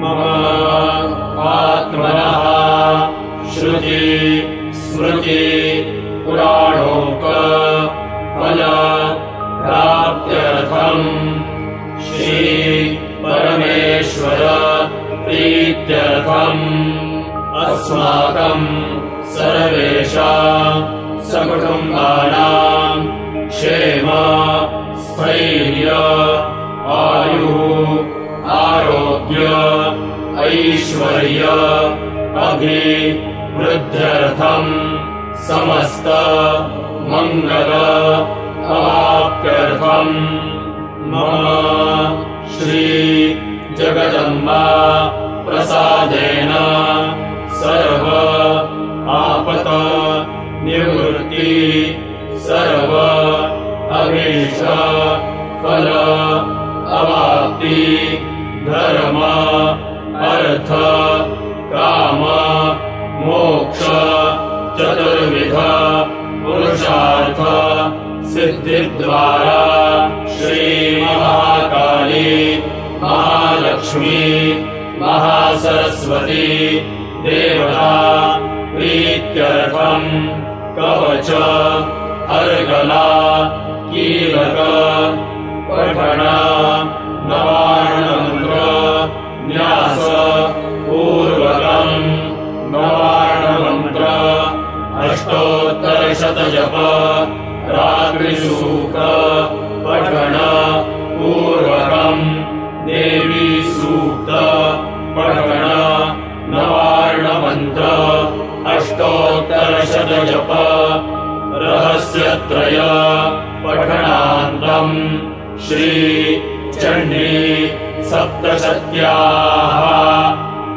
मम आत्मनः श्रुति स्मृति पुराणोक फल प्राप्त्यर्थम्। श्री परमेश्वर प्रीत्यर्थम्। अस्माकम् सर्वेषा सकुटुम्बानाम् ऐश्वर्य अभिवृद्ध्यर्थम् समस्त मङ्गल अवाप्त्यर्थम् मम श्री जगदम्बा प्रसादेन सर्व आपत निवृत्ति सर्व अभीष फल अवाप्ति धर्म अर्थ काम मोक्ष चतुर्विध पुरुषार्थ सिद्धिद्वारा श्रीमहाकाली महालक्ष्मी महासरस्वती देवता प्रीत्यर्थम् कवच अर्गला कीलक पठण नवार्णमन्त्र पूर्वकम् नवार्णमन्त्र अष्टोत्तरशतजप रात्रिसूक पठण पूर्वकम् देवी सूक्त पठण नवार्णमन्त्र अष्टोत्तरशतजप रहस्यत्रय पठनान्तम् श्री चण्डी सप्तशत्याः।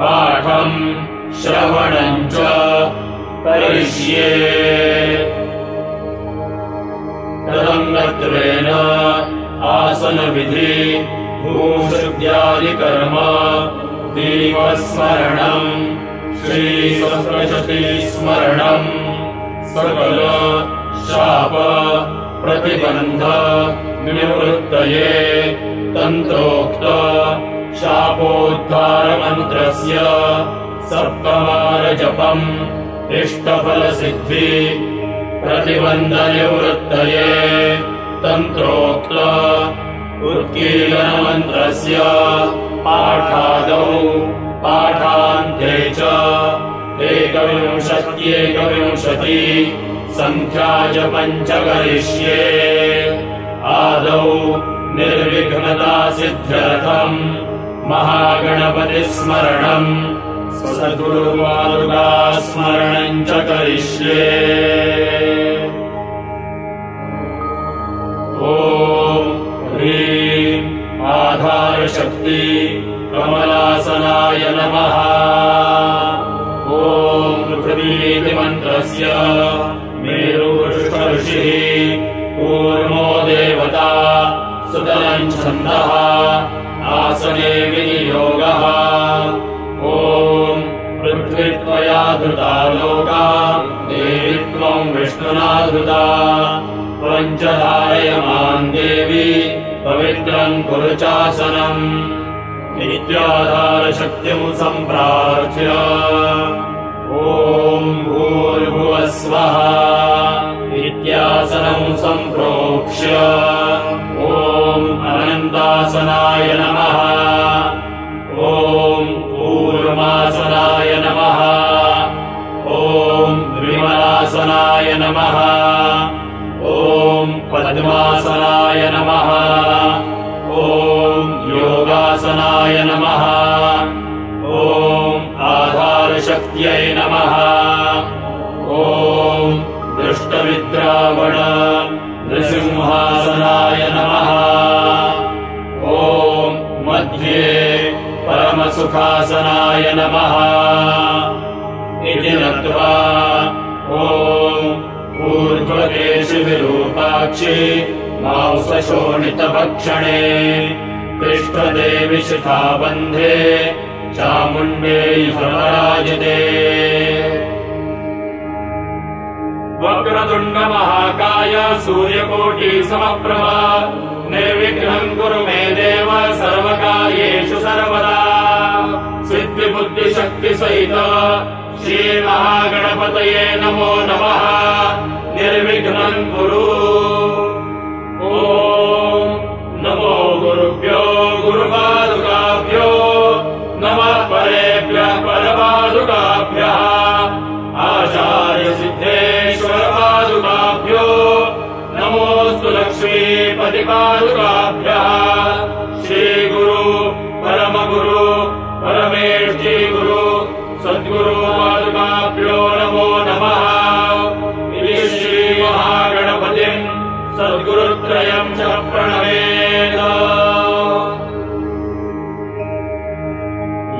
पाठम् श्रवणम् च करिष्ये। तदङ्गत्वेन आसनविधि भूषुद्यादिकर्म देवस्मरणम् श्रीसप्तशतीस्मरणम् सकल शाप प्रतिबन्ध निवृत्तये तन्त्रोक्त शापोद्धारमन्त्रस्य सप्तवारजपम् इष्टफलसिद्धि प्रतिबन्धनिवृत्तये तन्त्रोक्त उत्कीलनमन्त्रस्य पाठादौ पाठान्ते च एकविंशत्येकविंशति सङ्ख्या च पञ्च करिष्ये आदौ निर्विघ्नता सिद्ध्यर्थम् महागणपतिस्मरणम् सद्गुरुवारुदास्मरणम् च करिष्ये। ॐ ह्रीं आधारशक्ति कमलासनाय नमः। ॐ पृथिवीति मन्त्रस्य मेरुऋषिः कूर्मो देवता सुतलम् छन्दः। आसने विनियोगः। ॐ पृथ्वी त्वया धृता लोका। देवी त्वम् विष्णुना धृता। पञ्चधारयमान् देवी पवित्रम् कुरु चासनम् नित्याधारशक्तिम् सम्प्रार्थ्य। ॐ भूर्भुवः स्वः नित्यासनम् सम्प्रोक्ष्य आधारशक्त्यै नमः। ॐ दृष्टविद्रावण नृसिंहासनाय नमः। ॐ मध्ये परमसुखासनाय नमः। इति नत्वा ॐ ऊर्ध्वदेशि विरूपाक्षि मांसशोणितभक्षणे पृष्ठदेवि शिखाबन्धे चामुण्डे समराजते वक्रतुण्डमहाकाय सूर्यकोटि समप्रभा निर्विघ्नम् कुरु मे देव सर्वकार्येषु सर्वदा। सिद्धिबुद्धिशक्तिसहित श्रीमहागणपतये नमो नमः। निर्विघ्नम् कुरु। ॐ श्रीगुरु परमगुरु परमेष्ठी गुरु सद्गुरु पादुकाभ्यो नमो नमः। इति श्रीमहागणपतिम् सद्गुरुत्रयम् च प्रणवेद।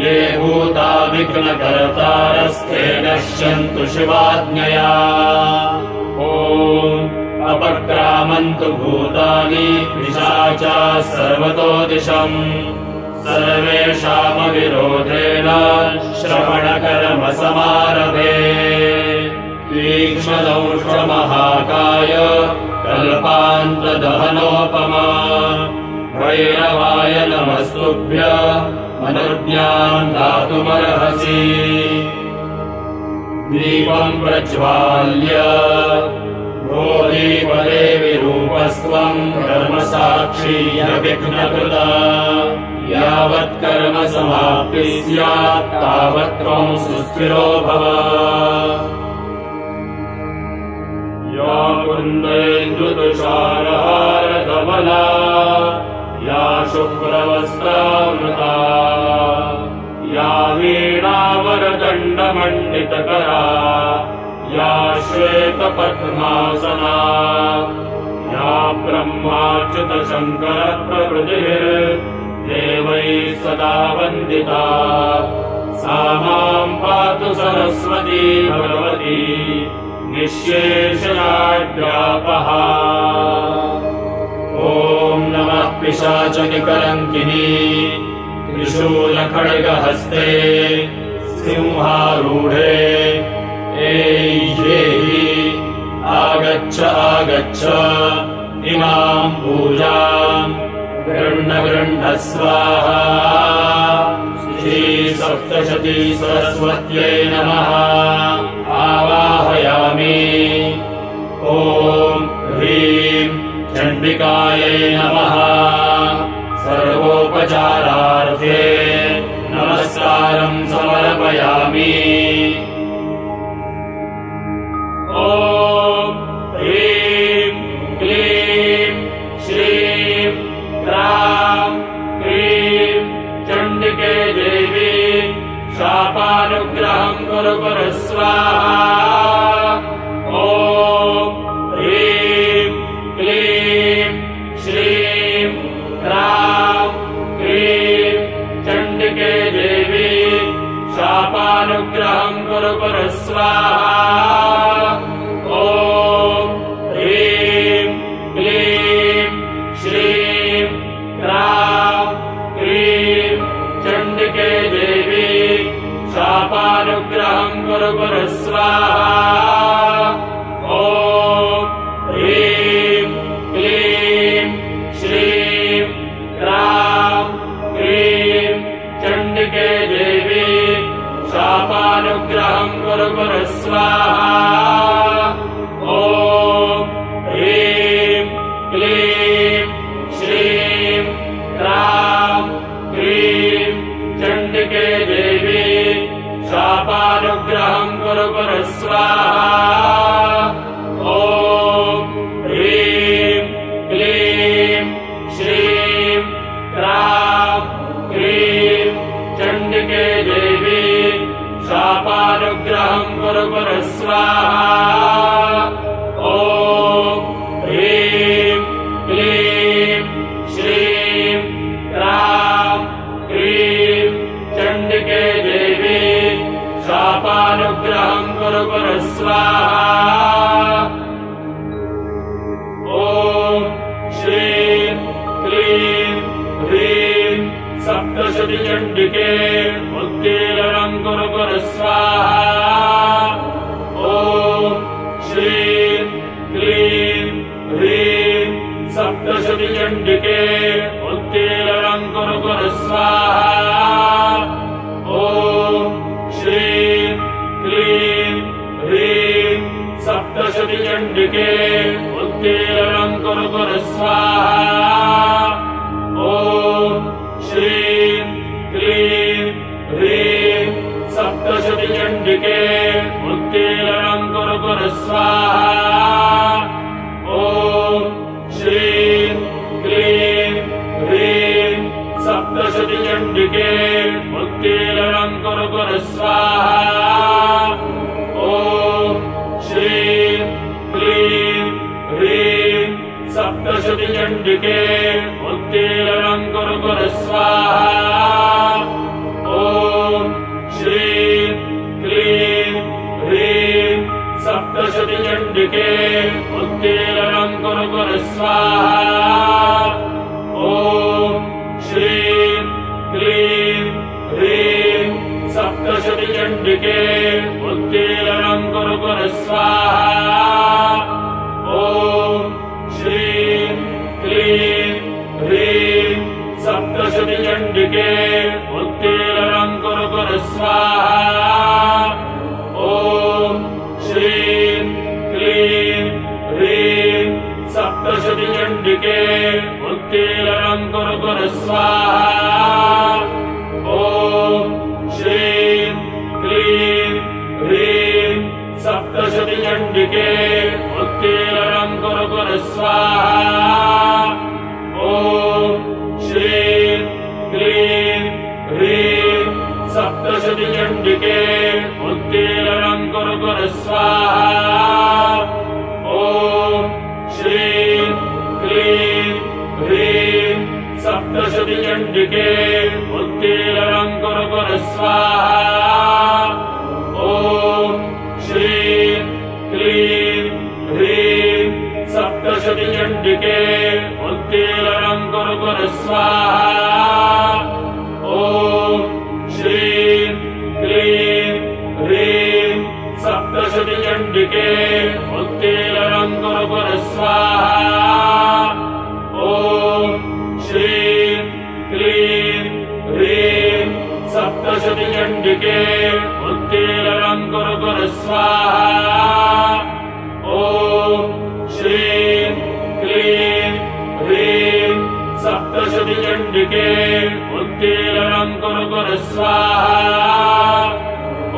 ये भूता विघ्नकर्तारस्ते नश्यन्तु शिवाज्ञया अपक्रामन्तु भूतानि पिशाचा सर्वतो दिशम्। सर्वेषामविरोधेन श्रवणकर्मसमारभे। तीक्ष्णदंशमहाकाय कल्पान्तदहनोपमा। भैरवाय नमस्तुभ्य अनुज्ञाम् दातुमर्हसि। दीपम् प्रज्वाल्य भोदीपदेवि रूपस्त्वम् कर्मसाक्षी विघ्नकृता यावत् कर्म समाप्ति स्यात् तावत् त्वम् सुस्थिरो भव। या कुन्देन्दुतुषारहारधवला या शुभ्रवस्त्रामृता या वीणावरदण्डमण्डितकरा या श्वेतपद्मासना। या ब्रह्माच्युतशङ्करप्रभृतिर्देवैः सदा वन्दिता। सा माम् पातु सरस्वती भगवती निःशेषराड्यापः ॐ नमः पिशाचनिकलङ्किनी त्रिशूलखड्गहस्ते सिंहारूढे आगच्छ आगच्छ इमाम् पूजाम् गृह्ण गृह्ण स्वाहा श्रीसप्तशती सरस्वत्यै नमः। आवाहयामि। ॐ ह्रीम् चण्डिकायै नमः। सर्वोपचारार्थे नमस्कारम् समर्पयामि शापानुग्रहम् कुरु क्ली ह्री कुरु कुरु स्वाहा ॐ ओ श्री क्ली सप्तशतिचण्डिके सप्तशती कुरु कुरु स्वाहा ॐ श्री क्ली ह्री सप्तशतिचण्डिके चण्डके कुरु कुरु स्वाहा। उत्तेरं करु स्वाहा। ॐ श्री क्लीं ह्रीं सप्तशतिचण्डिके स्वाहा।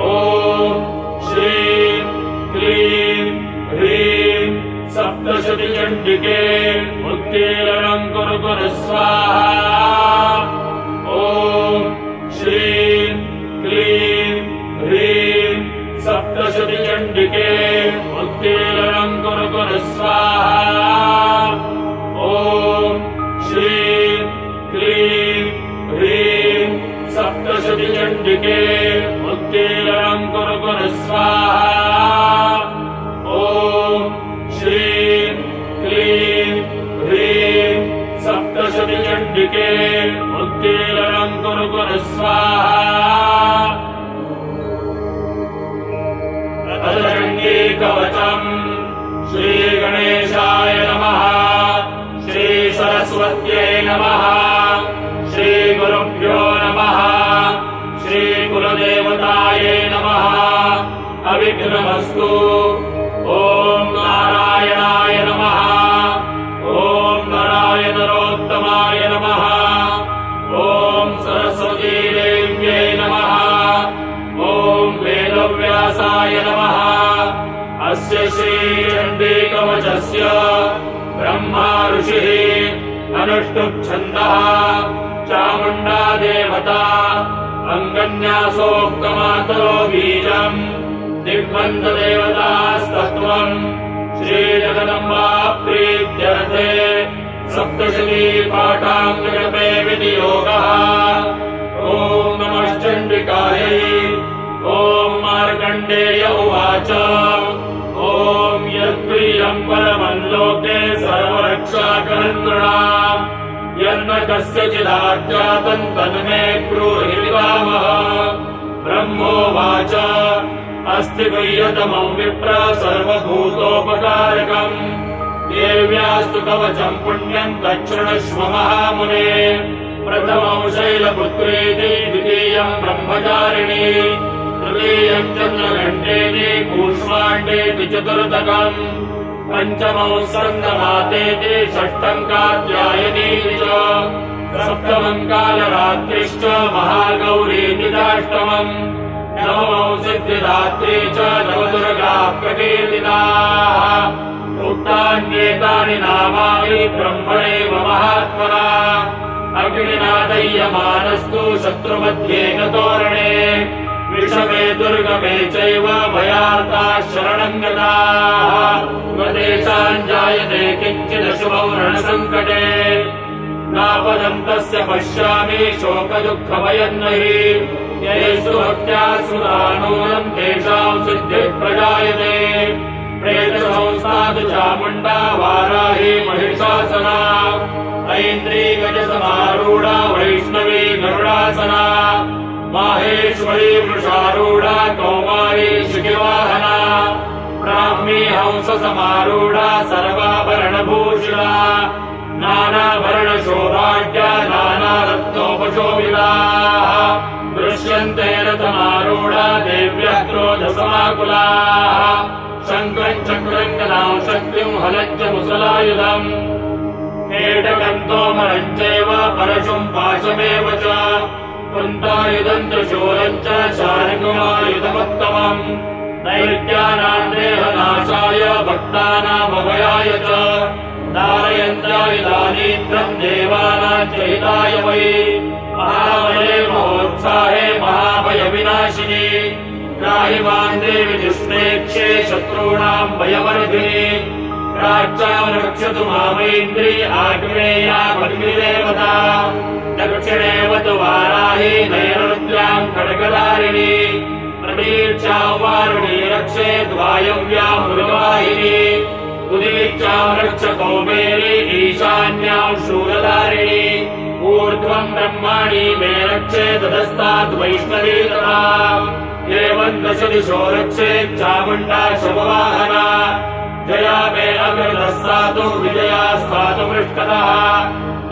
ॐ स्वाहाी क्लीं ह्रीं सप्तशती षण्डिके स्वाहा। श्रीगरुभ्यो नमः। श्रीगुरुभ्यो नमः। श्रीकुलदेवतायै नमः। अविघ्नमस्तु। ्छः चामुण्डा देवता अङ्गन्यासोक्तमातरो बीजम् दिग्देवतास्तत्वम् श्रीजगदम्बा प्रीत्यर्थे प्रीत्यते सप्तशलीपाठाङ्गे विनियोगः। ॐ नमश्चण्डिकायै ॐ मार्कण्डेय उवाच। ॐ यत्प्रियम् परमल्लोके सर्व सर्वरक्षाकरन्द्रणाम् यन्न कस्यचिदाज्ञातम् तन्मे ब्रूहिवामः ब्रह्मोवाच अस्ति गुह्यतमम् विप्र सर्वभूतोपकारकम्। देव्यास्तु कवचम् पुण्यम् दक्षिणश्व महामुने प्रथमौ शैलपुत्रेति द्वितीयम् ब्रह्मचारिणी। तृतीयम् चन्द्रघण्टेति कूष्माण्डेति चतुर्थकम् पञ्चमौ सङ्गमातेति षष्ठम् कात्यायनीति च। सप्तमम् कालरात्रिश्च महागौरीति चाष्टमम् नवमौ सिद्धिदात्री च नवदुर्गा प्रकीर्तिताः। उक्तान्येतानि नामानि ब्रह्मणेव महात्मना। अग्निनादय्यमानस्तु शत्रुमध्ये गतोरणे विषमे दुर्गमे चैव भयार्ताः शरणम् गताः स्वदेशान् जायते किञ्चिदशुभौ रणसङ्कटे। नापदम् तस्य पश्यामि शोकदुःखभयम् न हि येषु भक्त्या सुरानूनम् तेषाम् सिद्धिः प्रजायते। प्रेतसंस्थातु चामुण्डा वाराही महिषासना। ऐन्द्री वृषारूढा कौमारी शिखिवाहना ब्राह्मी हंससमारूढा सर्वाभरणभूषिणा नानाभरणशोभाढ्या नानारत्नोपशोभिताः दृश्यन्ते रथमारूढा देव्यः क्रोधसमाकुलाः शङ्करम् चक्रम् गदाम् शक्तिम् हलञ्च मुसलायुधम् एटकन्तोमरम् चैव परशुम् पाशमेव च कुन्तायुधम् त्रिशूलम् च शार्ङ्गमायुधमुत्तमम् दैत्यानाम् देहनाशाय भक्तानामभयाय च। दारयन्त्यायुधानीत्रम् देवानाम् च हिताय वै। महाबले महोत्साहे महाभयविनाशिनी। त्राहि माम् देवि दुष्णेक्षे शत्रूणाम् भयवर्धिनि प्राच्याम् रक्षतु दक्षिणेव तु वाराहि नैरुद्राम् खड्गधारिणी प्रतीक्षाम् वारुणी रक्षेत् वायव्याम् मृगवाहिनी। उदीक्षाम् रक्ष कौमेरी ईशान्याम् शूलधारिणी। ऊर्ध्वम् ब्रह्माणि मे रक्षेदस्ताद् वैष्णवी तथा। दश दिशो रक्षेत् चामुण्डा शववाहना। जया मे अग्रदस्तातु विजया स्थातु पृष्ठतः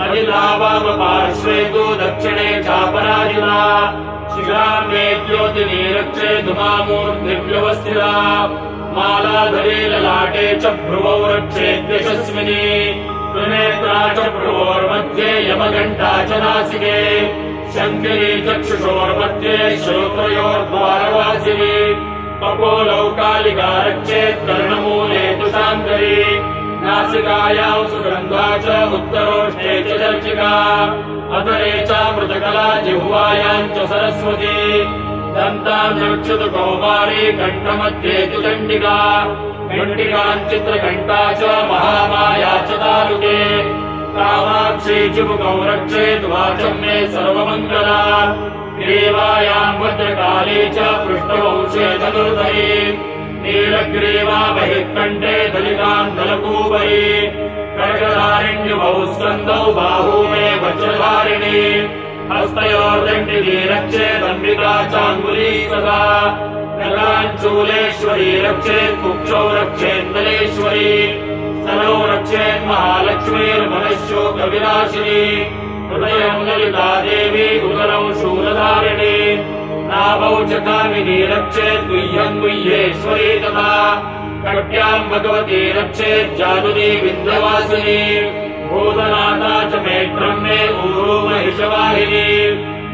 अजिलावामपार्श्वे तु दक्षिणे चापराजिता। शिलाम् मे ज्योतिनी रक्षे धुमामूर्तिव्यवस्थिता मालाधरे ललाटे च भ्रुवौ रक्षेद्यशस्विनी त्रिनेत्रा च भ्रुवोर्मध्ये यमघण्टा च नासिके। शङ्करी चक्षुषोर्मध्ये श्रोत्रयोर्द्वारवासिनी। कर्णमूले तु शाङ्करी नासिकायाम् सुगन्धा च उत्तरोष्ठे च चर्चिका। अतरे चामृतकला जिह्वायाम् च सरस्वती। दन्ताम् रक्षतु कौमारी कण्ठमध्ये तु चण्डिका घण्टिकाम् चित्रघण्टा च महामाया च तालुके। कामाक्षी रक्षेत् वाचम् मे सर्वमङ्गला। ग्रीवायाम् वज्रकाले च पृष्ठवंशे चतुर्धये नीलग्रीवा बहिः कण्ठे दलिताम् कर्गधारिण्युभौ स्कन्दौ बाहू मे वज्रधारिणी हस्तयोर्दण्डिनी रक्षेदम्बिका चाङ्गुली सदा नगाञ्चूलेश्वरी रक्षेत् कुक्षौ रक्षेन्दलेश्वरी स्तनौ रक्षेन्महालक्ष्मीर्मनश्शोकविनाशिनी हृदयम् ललिता देवी च कामिनी रक्षेत् गुह्यम् गुह्येश्वरी तथा। कट्याम् भगवती रक्षेत् जानुनी विन्ध्यवासिनी भूतनाथा च मे ऊरू महिषवाहिनी।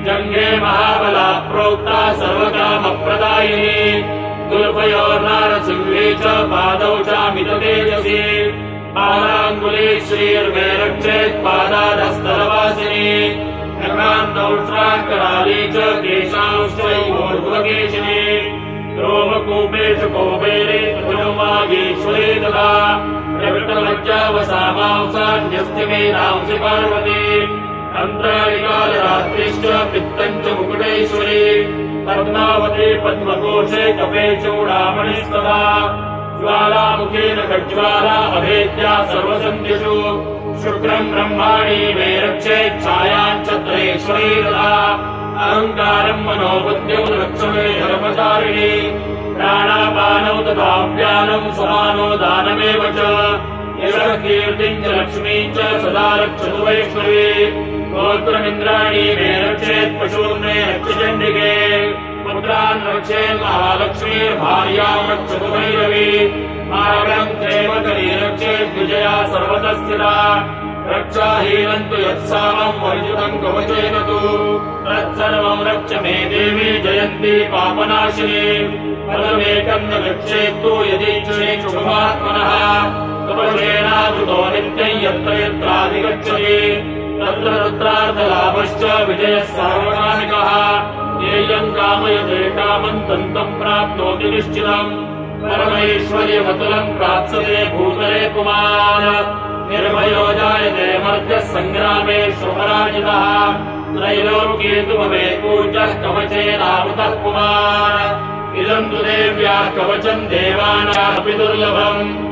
जङ्घे महाबला प्रोक्ता सर्वकामप्रदायिनी। दुर्भयोर्नारसिंहे च पादौ चामिततेजसी। पादाङ्गुली श्रीर्मे रक्षेत् पादाधस्तरवासिनी नकान्तौष्ट्राकराली च केशांश्चैवोर्ध्वकेशिनी रोमकूपेषु कौबेरे वागीश्वरी तथा प्रवृतमज्जावसामांसान्यस्ति मे नांसि पार्वती। अन्तरालिकालरात्रिश्च पित्तम् च मुकुटेश्वरी। पद्मावती पद्मकोशे कपे चूडामणिस्तथा ज्वालामुखेन खज्ज्वाला अभेद्या सर्वसन्धिषु शुक्रम् ब्रह्माणि मे रक्षेच्छायाम् च त्रयेश्वरी अहङ्कारम् मनोबुद्ध्यौ रक्ष मे धर्मचारिणी। प्राणापानौ तथा व्यानम् समानो दानमेव च। यशः कीर्तिम् च लक्ष्मीम् च सदा रक्षतु वैष्णवी। गोत्रमिन्द्राणि मे रक्षेत् पशून् मे रक्षचण्डिके पुत्रान् रक्षेत् महालक्ष्मीर्भार्याम् रक्षतु भैरवी मागम् क्षेमकरी रक्षेत् विजया सर्वतः स्थिता रक्षाहीनम् तु यत्सामम् वर्जितम् कवचेन तु। तत्सर्वम् रक्ष मे देवी जयन्ती पापनाशिनी। फलमेकम् न रक्षेत्तु यदीक्षे शुभमात्मनः कवचेनावृतो नित्यम् यत्र यत्राधिगच्छति। तत्र तत्रार्थलाभश्च विजयः सार्वकालिकः येयम् कामयते कामम् तन्तम् प्राप्नोति निश्चितम्। परमैश्वर्यमतुलम् प्राप्स्यते भूतले पुमान् निर्भयो जायते मर्त्यः सङ्ग्रामे श्रुपराजितः त्रैलोक्ये तु भवेत् पूज्यः कवचेनावृतः पुमान् इदम् तु देव्याः कवचम् देवानामपि दुर्लभम्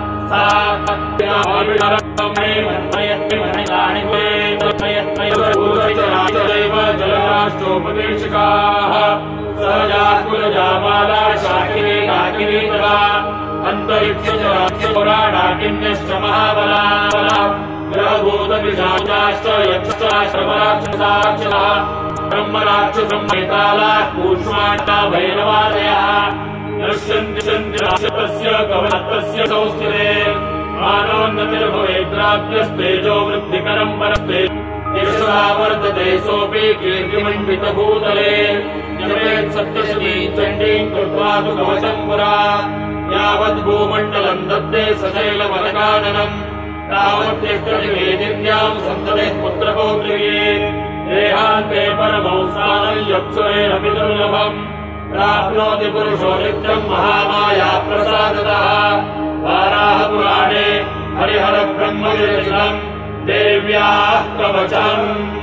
शाकिनी डाकिनी तदा अन्तरिक्षराक्षपुराडाकिन्यश्च महाबला ग्रहभूतविशाचाश्च यक्षाश्रमराक्षसाक्षः ब्रह्मराक्षसंहितालाः कूष्माण्डा भैरवादयः नश्यन्ति सन्ति राक्षतस्य कवनत्वस्य संस्थिते मानोन्नतिर्भवेद्राज्यस्तेजो वृद्धिकरम् परस्ते। यशसा वर्तते सोऽपि कीर्तिमण्डितभूतले। जपेत् सप्तशती चण्डीम् कृत्वा तु कवचम् पुरा यावद्भूमण्डलम् दत्ते सशैलवनकाननम् तावत्यष्टदिवेदिन्याम् सन्ततेः पुत्रपौत्रिये। देहान्ते परमौ स्थानम् यत्सुरेरपि दुर्लभम् प्राप्नोति पुरुषो नित्यम् महामाया प्रसादतः। वाराहपुराणे हरिहरब्रह्मविरचितम् देव्याः कवचम्